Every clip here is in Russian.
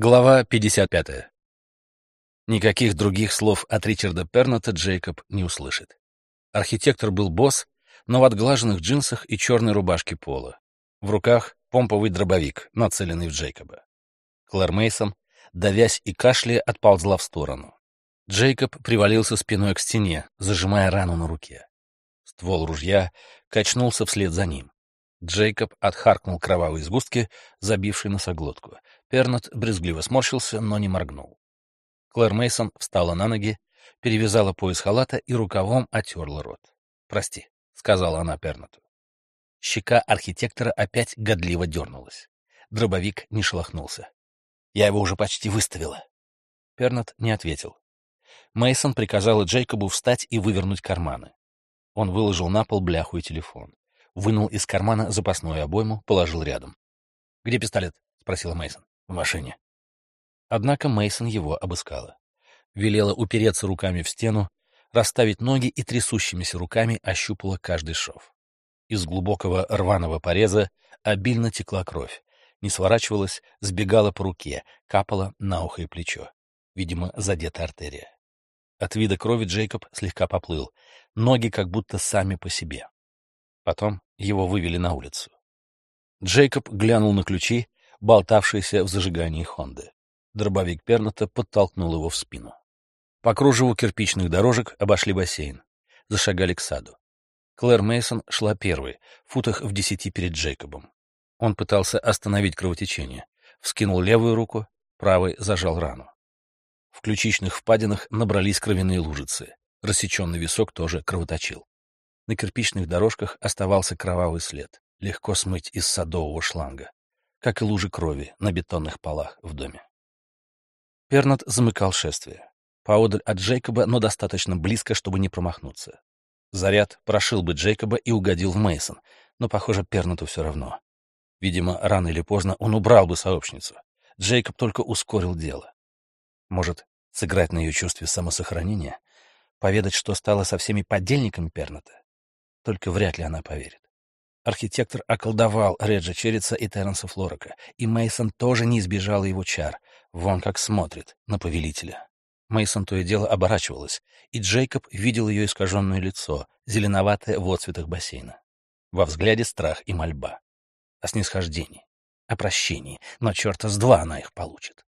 Глава 55. Никаких других слов от Ричарда Перната Джейкоб не услышит. Архитектор был босс, но в отглаженных джинсах и черной рубашке пола. В руках помповый дробовик, нацеленный в Джейкоба. Клэр Мейсон, давясь и кашляя, отползла в сторону. Джейкоб привалился спиной к стене, зажимая рану на руке. Ствол ружья качнулся вслед за ним. Джейкоб отхаркнул кровавые сгустки, забившие носоглотку. Пернат брезгливо сморщился, но не моргнул. Клэр Мейсон встала на ноги, перевязала пояс халата и рукавом отерла рот. «Прости», — сказала она Пернату. Щека архитектора опять годливо дернулась. Дробовик не шелохнулся. «Я его уже почти выставила». Пернат не ответил. Мейсон приказала Джейкобу встать и вывернуть карманы. Он выложил на пол бляху и телефон вынул из кармана запасную обойму, положил рядом. «Где пистолет?» — спросила Мейсон. «В машине». Однако Мейсон его обыскала. Велела упереться руками в стену, расставить ноги и трясущимися руками ощупала каждый шов. Из глубокого рваного пореза обильно текла кровь, не сворачивалась, сбегала по руке, капала на ухо и плечо. Видимо, задета артерия. От вида крови Джейкоб слегка поплыл, ноги как будто сами по себе. Потом его вывели на улицу. Джейкоб глянул на ключи, болтавшиеся в зажигании Хонды. Дробовик Перната подтолкнул его в спину. По кружеву кирпичных дорожек обошли бассейн. Зашагали к саду. Клэр Мейсон шла первой, в футах в десяти перед Джейкобом. Он пытался остановить кровотечение. Вскинул левую руку, правой зажал рану. В ключичных впадинах набрались кровяные лужицы. Рассеченный висок тоже кровоточил. На кирпичных дорожках оставался кровавый след, легко смыть из садового шланга, как и лужи крови на бетонных полах в доме. Пернат замыкал шествие. Поодаль от Джейкоба, но достаточно близко, чтобы не промахнуться. Заряд прошил бы Джейкоба и угодил в Мейсон, но, похоже, Пернату все равно. Видимо, рано или поздно он убрал бы сообщницу. Джейкоб только ускорил дело. Может, сыграть на ее чувстве самосохранения? Поведать, что стало со всеми подельниками Перната? Только вряд ли она поверит. Архитектор околдовал Реджа Черрица и Терренса Флорака, и Мейсон тоже не избежал его чар. Вон как смотрит на повелителя. Мейсон то и дело оборачивалась, и Джейкоб видел ее искаженное лицо, зеленоватое в отцветах бассейна. Во взгляде страх и мольба. О снисхождении, о прощении, но черта с два она их получит.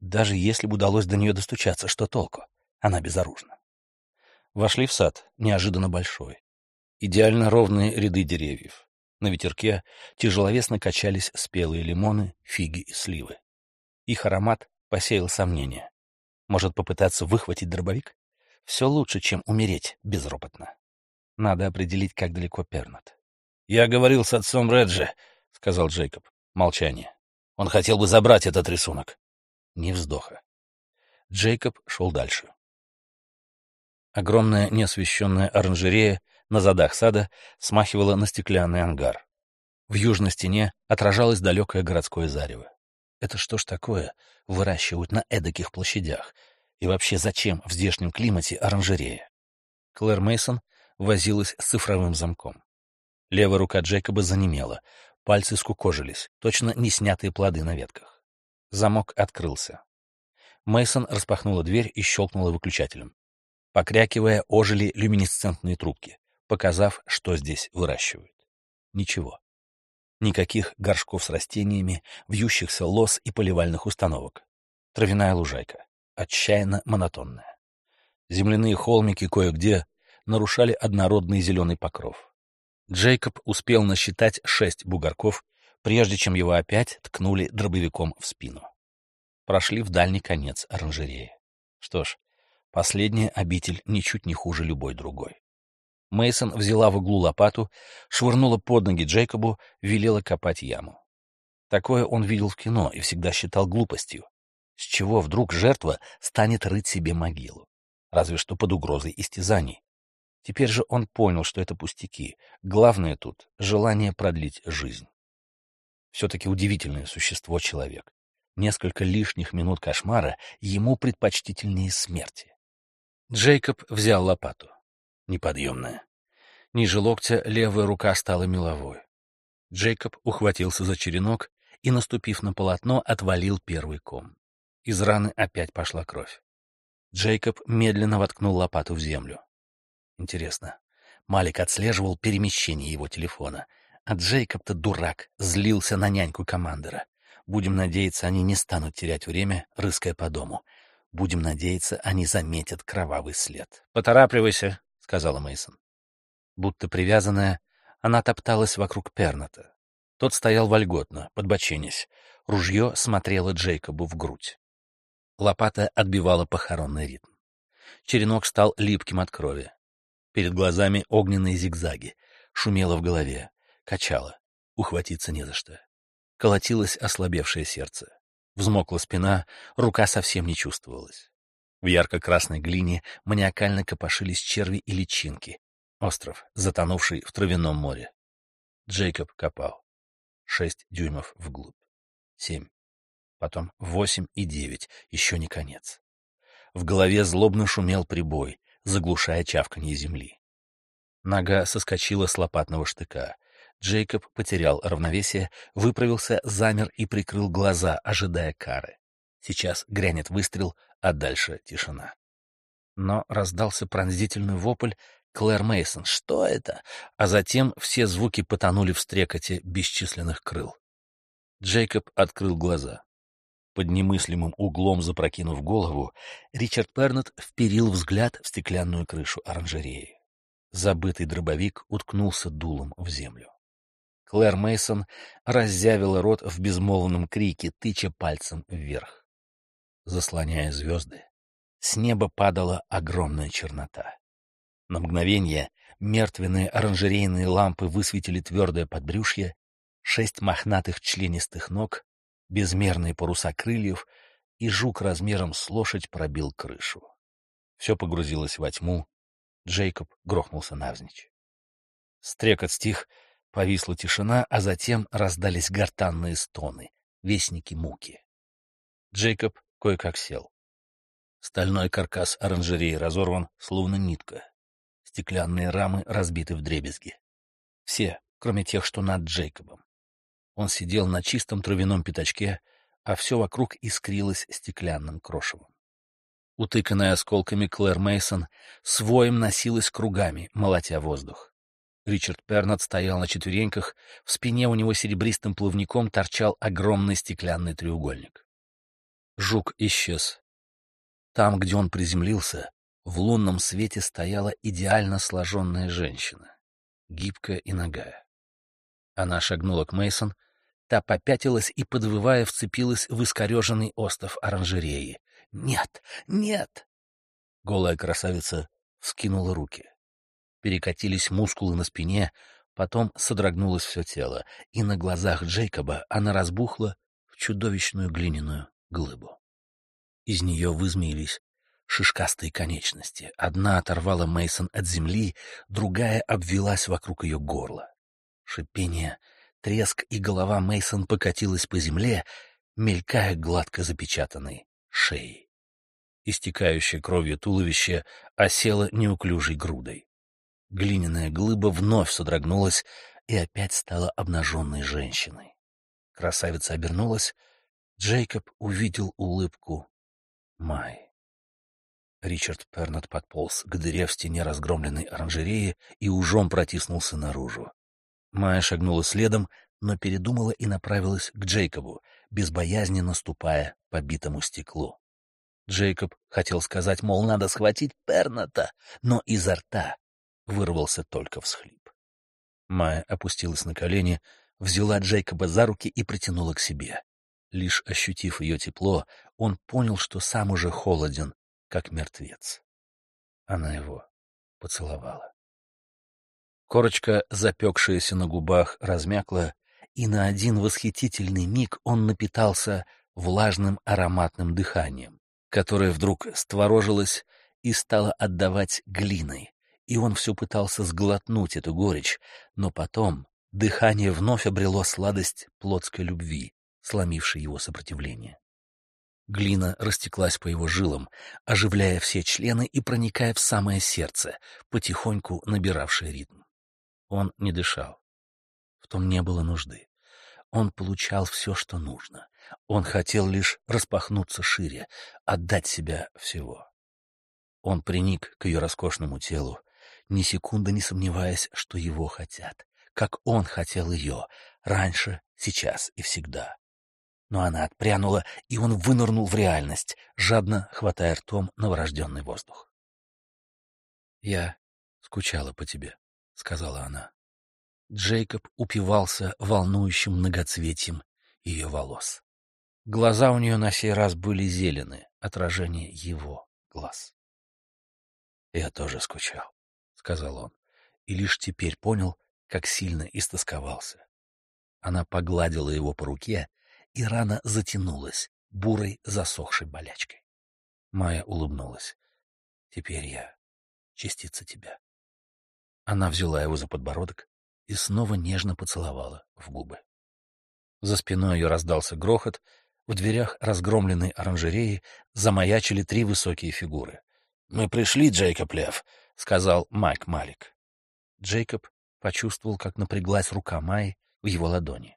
Даже если бы удалось до нее достучаться, что толку? Она безоружна. Вошли в сад, неожиданно большой идеально ровные ряды деревьев. На ветерке тяжеловесно качались спелые лимоны, фиги и сливы. Их аромат посеял сомнения. Может попытаться выхватить дробовик? Все лучше, чем умереть безропотно. Надо определить, как далеко Пернат. — Я говорил с отцом Реджи, — сказал Джейкоб. Молчание. Он хотел бы забрать этот рисунок. Ни вздоха. Джейкоб шел дальше. Огромная неосвещенная оранжерея на задах сада смахивала на стеклянный ангар. В южной стене отражалось далекое городское зарево. Это что ж такое выращивают на эдаких площадях? И вообще зачем в здешнем климате оранжерея? Клэр Мейсон возилась с цифровым замком. Левая рука Джейкоба занемела, пальцы скукожились, точно не снятые плоды на ветках. Замок открылся. Мейсон распахнула дверь и щелкнула выключателем. Покрякивая, ожили люминесцентные трубки показав, что здесь выращивают. Ничего. Никаких горшков с растениями, вьющихся лос и поливальных установок. Травяная лужайка. Отчаянно монотонная. Земляные холмики кое-где нарушали однородный зеленый покров. Джейкоб успел насчитать шесть бугорков, прежде чем его опять ткнули дробовиком в спину. Прошли в дальний конец оранжереи. Что ж, последняя обитель ничуть не хуже любой другой. Мейсон взяла в углу лопату, швырнула под ноги Джейкобу, велела копать яму. Такое он видел в кино и всегда считал глупостью. С чего вдруг жертва станет рыть себе могилу? Разве что под угрозой истязаний. Теперь же он понял, что это пустяки. Главное тут — желание продлить жизнь. Все-таки удивительное существо человек. Несколько лишних минут кошмара ему предпочтительнее смерти. Джейкоб взял лопату неподъемная. Ниже локтя левая рука стала меловой. Джейкоб ухватился за черенок и, наступив на полотно, отвалил первый ком. Из раны опять пошла кровь. Джейкоб медленно воткнул лопату в землю. Интересно, Малик отслеживал перемещение его телефона, а Джейкоб-то дурак, злился на няньку командора. Будем надеяться, они не станут терять время, рыская по дому. Будем надеяться, они заметят кровавый след. «Поторапливайся», — сказала Мейсон. Будто привязанная, она топталась вокруг Перната. Тот стоял вольготно, подбоченясь. Ружье смотрело Джейкобу в грудь. Лопата отбивала похоронный ритм. Черенок стал липким от крови. Перед глазами огненные зигзаги. Шумело в голове. Качало. Ухватиться не за что. Колотилось ослабевшее сердце. Взмокла спина, рука совсем не чувствовалась. В ярко-красной глине маниакально копошились черви и личинки. Остров, затонувший в травяном море. Джейкоб копал. Шесть дюймов вглубь. Семь. Потом восемь и девять. Еще не конец. В голове злобно шумел прибой, заглушая чавканье земли. Нога соскочила с лопатного штыка. Джейкоб потерял равновесие, выправился, замер и прикрыл глаза, ожидая кары. Сейчас грянет выстрел, а дальше тишина. Но раздался пронзительный вопль Клэр Мейсон. Что это? А затем все звуки потонули в стрекоте бесчисленных крыл. Джейкоб открыл глаза. Под немыслимым углом запрокинув голову, Ричард Пернет вперил взгляд в стеклянную крышу оранжереи. Забытый дробовик уткнулся дулом в землю. Клэр Мейсон раззявила рот в безмолвном крике, тыча пальцем вверх. Заслоняя звезды, с неба падала огромная чернота. На мгновение мертвенные оранжерейные лампы высветили твердое подбрюшье, шесть мохнатых членистых ног, безмерные паруса крыльев, и жук размером с лошадь пробил крышу. Все погрузилось во тьму. Джейкоб грохнулся навзничь. Стрекот стих — Повисла тишина, а затем раздались гортанные стоны, вестники муки. Джейкоб кое-как сел. Стальной каркас оранжереи разорван, словно нитка. Стеклянные рамы разбиты в дребезги. Все, кроме тех, что над Джейкобом. Он сидел на чистом травяном пятачке, а все вокруг искрилось стеклянным крошевом. Утыканная осколками Клэр Мейсон своим носилась кругами, молотя воздух. Ричард Пернат стоял на четвереньках, в спине у него серебристым плавником торчал огромный стеклянный треугольник. Жук исчез. Там, где он приземлился, в лунном свете стояла идеально сложенная женщина, гибкая и нагая. Она шагнула к Мейсон, та попятилась и, подвывая, вцепилась в искореженный остов оранжереи. «Нет! Нет!» Голая красавица вскинула руки перекатились мускулы на спине, потом содрогнулось все тело, и на глазах Джейкоба она разбухла в чудовищную глиняную глыбу. Из нее вызмеились шишкастые конечности. Одна оторвала Мейсон от земли, другая обвелась вокруг ее горла. Шипение, треск и голова Мейсон покатилась по земле, мелькая гладко запечатанной шеей. Истекающее кровью туловище осело неуклюжей грудой. Глиняная глыба вновь содрогнулась и опять стала обнаженной женщиной. Красавица обернулась. Джейкоб увидел улыбку Май. Ричард Пернет подполз к дыре в стене разгромленной оранжереи и ужом протиснулся наружу. Майя шагнула следом, но передумала и направилась к Джейкобу, безбоязненно ступая по битому стеклу. Джейкоб хотел сказать, мол, надо схватить Перната, но изо рта вырвался только всхлип. Майя опустилась на колени, взяла Джейкоба за руки и притянула к себе. Лишь ощутив ее тепло, он понял, что сам уже холоден, как мертвец. Она его поцеловала. Корочка, запекшаяся на губах, размякла, и на один восхитительный миг он напитался влажным ароматным дыханием, которое вдруг створожилось и стало отдавать глиной, и он все пытался сглотнуть эту горечь, но потом дыхание вновь обрело сладость плотской любви, сломившей его сопротивление. Глина растеклась по его жилам, оживляя все члены и проникая в самое сердце, потихоньку набиравшее ритм. Он не дышал. В том не было нужды. Он получал все, что нужно. Он хотел лишь распахнуться шире, отдать себя всего. Он приник к ее роскошному телу, ни секунды не сомневаясь, что его хотят, как он хотел ее, раньше, сейчас и всегда. Но она отпрянула, и он вынырнул в реальность, жадно хватая ртом новорожденный воздух. «Я скучала по тебе», — сказала она. Джейкоб упивался волнующим многоцветием ее волос. Глаза у нее на сей раз были зелены, отражение его глаз. «Я тоже скучал», — сказал он, и лишь теперь понял, как сильно истосковался. Она погладила его по руке, и рана затянулась бурой засохшей болячкой. Майя улыбнулась. «Теперь я частица тебя». Она взяла его за подбородок и снова нежно поцеловала в губы. За спиной ее раздался грохот, в дверях разгромленной оранжереи замаячили три высокие фигуры. «Мы пришли, Джейкоб Лев», — сказал Майк Малик. Джейкоб почувствовал, как напряглась рука Майи в его ладони.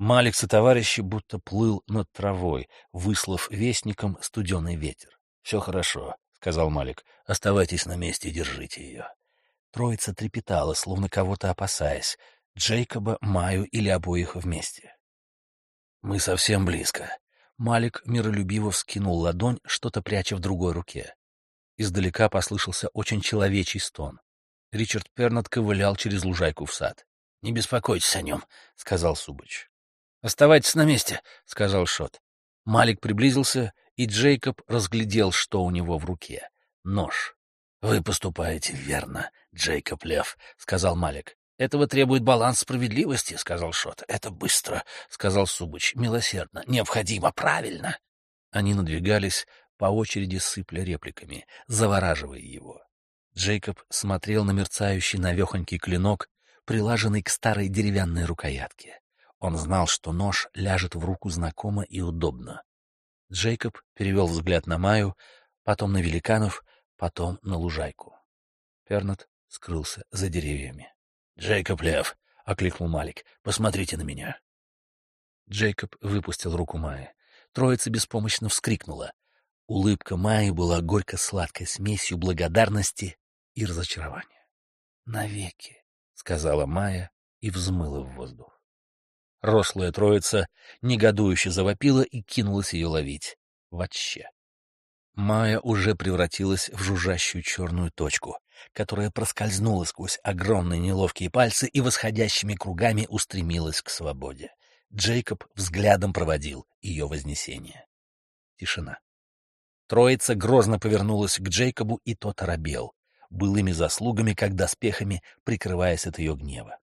Малик со товарищи будто плыл над травой, выслав вестником студеный ветер. — Все хорошо, — сказал Малик. — Оставайтесь на месте и держите ее. Троица трепетала, словно кого-то опасаясь. Джейкоба, Маю или обоих вместе. «Мы совсем близко». Малик миролюбиво вскинул ладонь, что-то пряча в другой руке. Издалека послышался очень человечий стон. Ричард Пернат ковылял через лужайку в сад. — Не беспокойтесь о нем, — сказал Субач. — Оставайтесь на месте, — сказал Шот. Малик приблизился, и Джейкоб разглядел, что у него в руке. Нож. — Вы поступаете верно, Джейкоб Лев, — сказал Малик. — Этого требует баланс справедливости, — сказал Шот. — Это быстро, — сказал Субач. — Милосердно. Необходимо. Правильно. Они надвигались, по очереди сыпля репликами, завораживая его. Джейкоб смотрел на мерцающий навехонький клинок, прилаженный к старой деревянной рукоятке. Он знал, что нож ляжет в руку знакомо и удобно. Джейкоб перевел взгляд на Маю, потом на великанов, потом на лужайку. Пернат скрылся за деревьями. — Джейкоб Лев! — окликнул Малик. — Посмотрите на меня. Джейкоб выпустил руку Майи. Троица беспомощно вскрикнула. Улыбка Майи была горько-сладкой смесью благодарности и разочарования. «Навеки», — сказала Майя и взмыла в воздух. Рослая троица негодующе завопила и кинулась ее ловить. Вообще. Майя уже превратилась в жужжащую черную точку, которая проскользнула сквозь огромные неловкие пальцы и восходящими кругами устремилась к свободе. Джейкоб взглядом проводил ее вознесение. Тишина. Троица грозно повернулась к Джейкобу, и тот оробел, былыми заслугами, как доспехами, прикрываясь от ее гнева.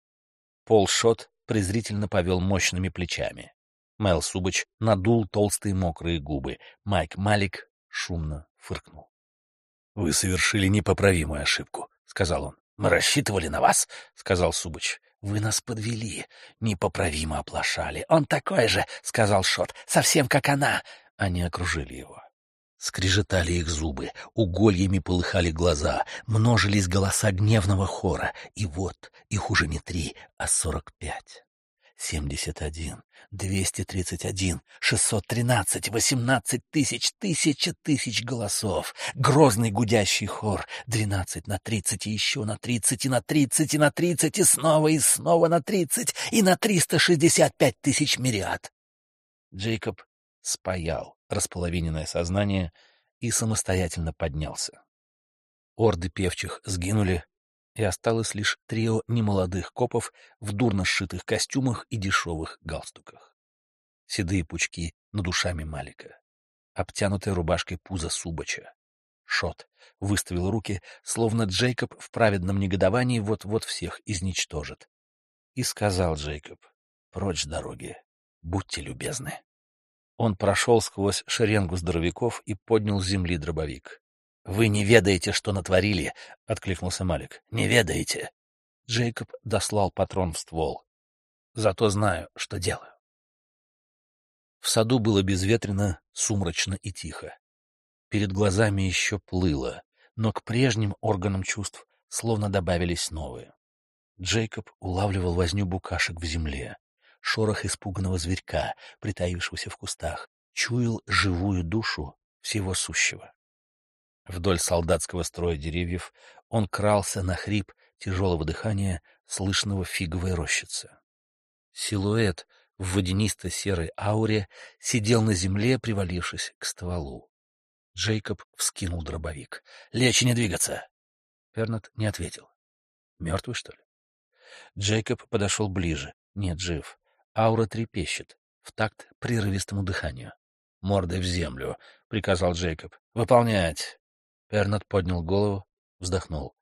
Пол Шот презрительно повел мощными плечами. Мел Субач надул толстые мокрые губы. Майк Малик шумно фыркнул. — Вы совершили непоправимую ошибку, — сказал он. — Мы рассчитывали на вас, — сказал Субач. — Вы нас подвели, непоправимо оплошали. Он такой же, — сказал Шот, — совсем как она. Они окружили его. Скрежетали их зубы, угольями полыхали глаза, множились голоса гневного хора, и вот их уже не три, а сорок пять. Семьдесят один, двести тридцать один, шестьсот тринадцать, восемнадцать тысяч, тысяча тысяч голосов. Грозный гудящий хор. Двенадцать на тридцать, и еще на тридцать, и на тридцать, и на тридцать, и снова, и снова на тридцать, и на триста шестьдесят пять тысяч мириад. Джейкоб спаял располовиненное сознание и самостоятельно поднялся. Орды певчих сгинули, и осталось лишь трио немолодых копов в дурно сшитых костюмах и дешевых галстуках. Седые пучки над душами Малика, обтянутая рубашкой пуза Субача. Шот выставил руки, словно Джейкоб в праведном негодовании вот-вот всех изничтожит. И сказал Джейкоб, прочь дороги, будьте любезны. Он прошел сквозь шеренгу здоровяков и поднял с земли дробовик. — Вы не ведаете, что натворили, — откликнулся Малик. — Не ведаете. Джейкоб дослал патрон в ствол. — Зато знаю, что делаю. В саду было безветренно, сумрачно и тихо. Перед глазами еще плыло, но к прежним органам чувств словно добавились новые. Джейкоб улавливал возню букашек в земле, шорох испуганного зверька, притаившегося в кустах, чуял живую душу всего сущего. Вдоль солдатского строя деревьев он крался на хрип тяжелого дыхания, слышного фиговой рощицы. Силуэт в водянисто-серой ауре сидел на земле, привалившись к стволу. Джейкоб вскинул дробовик. «Лечь не двигаться!» Пернат не ответил. «Мертвый, что ли?» Джейкоб подошел ближе. Нет, жив. Аура трепещет, в такт прерывистому дыханию. «Мордой в землю», — приказал Джейкоб. «Выполнять!» Пернат поднял голову, вздохнул.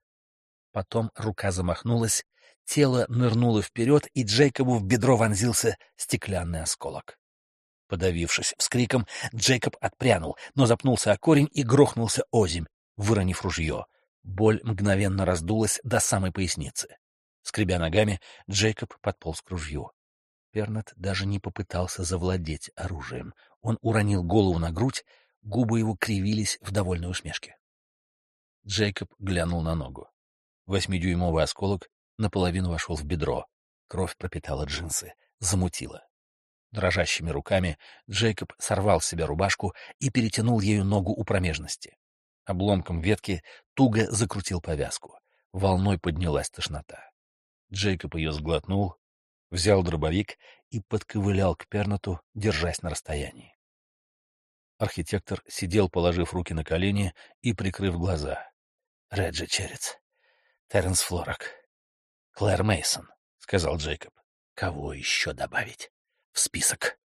Потом рука замахнулась, тело нырнуло вперед, и Джейкобу в бедро вонзился стеклянный осколок. Подавившись вскриком, Джейкоб отпрянул, но запнулся о корень и грохнулся озимь, выронив ружье. Боль мгновенно раздулась до самой поясницы. Скребя ногами, Джейкоб подполз к ружью. Пернат даже не попытался завладеть оружием. Он уронил голову на грудь, губы его кривились в довольной усмешке. Джейкоб глянул на ногу. Восьмидюймовый осколок наполовину вошел в бедро. Кровь пропитала джинсы, замутила. Дрожащими руками Джейкоб сорвал с себя рубашку и перетянул ею ногу у промежности. Обломком ветки туго закрутил повязку. Волной поднялась тошнота. Джейкоб ее сглотнул, взял дробовик и подковылял к Пернату, держась на расстоянии. Архитектор сидел, положив руки на колени и прикрыв глаза. Реджи Черец, Терренс Флорак, Клэр Мейсон, сказал Джейкоб. Кого еще добавить? В список.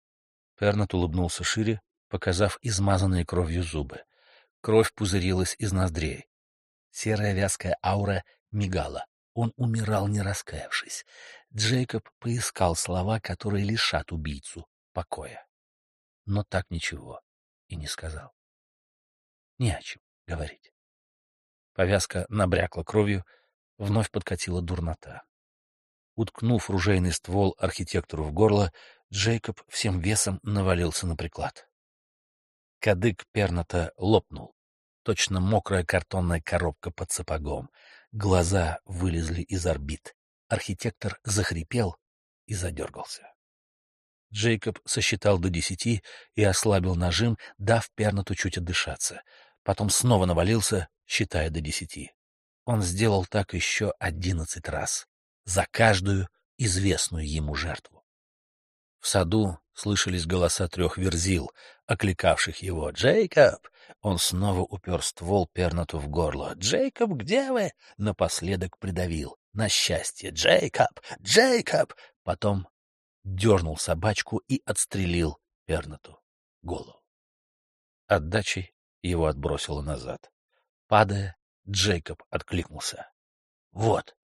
Пернат улыбнулся шире, показав измазанные кровью зубы. Кровь пузырилась из ноздрей. Серая вязкая аура мигала. Он умирал, не раскаявшись. Джейкоб поискал слова, которые лишат убийцу покоя. Но так ничего и не сказал. Не о чем говорить. Повязка набрякла кровью, вновь подкатила дурнота. Уткнув ружейный ствол архитектору в горло, Джейкоб всем весом навалился на приклад. Кадык перната лопнул. Точно мокрая картонная коробка под сапогом. Глаза вылезли из орбит. Архитектор захрипел и задергался. Джейкоб сосчитал до десяти и ослабил нажим, дав пернату чуть отдышаться. Потом снова навалился, считая до десяти. Он сделал так еще одиннадцать раз, за каждую известную ему жертву. В саду слышались голоса трех верзил, окликавших его «Джейкоб!». Он снова упер ствол пернату в горло. «Джейкоб, где вы?» Напоследок придавил. «На счастье! Джейкоб! Джейкоб!» Потом дернул собачку и отстрелил пернату голову. Отдачей его отбросило назад. Падая, Джейкоб откликнулся. «Вот!»